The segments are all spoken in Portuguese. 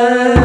날.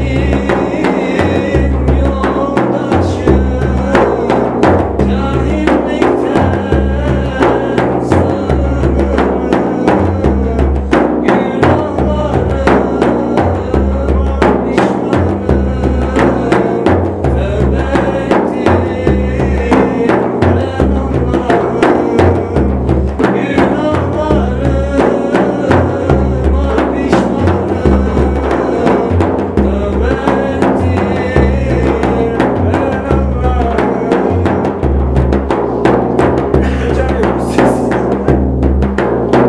Deus.